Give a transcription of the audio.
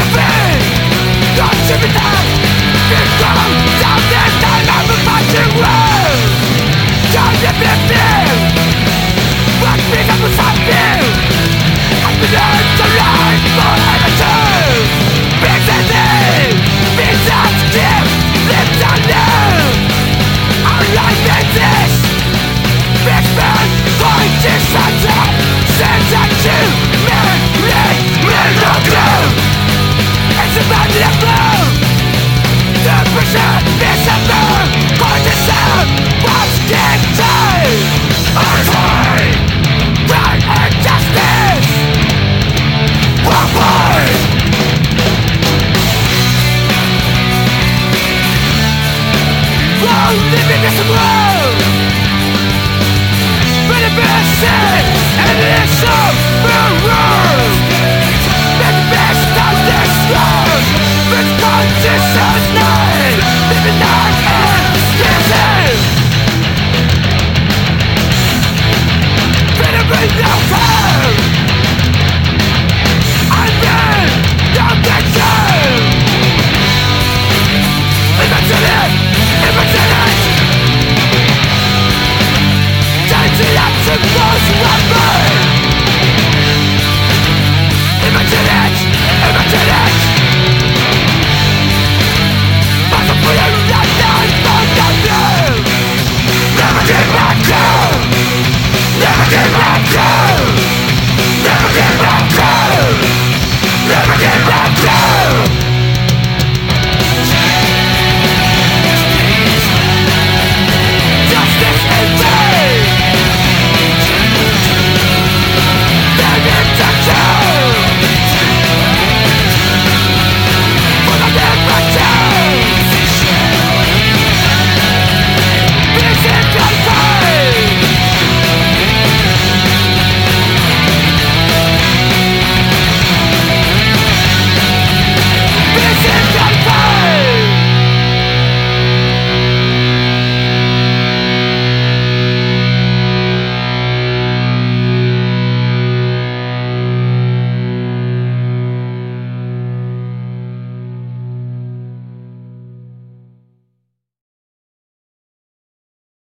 Minha frente, nós te Whoa! die!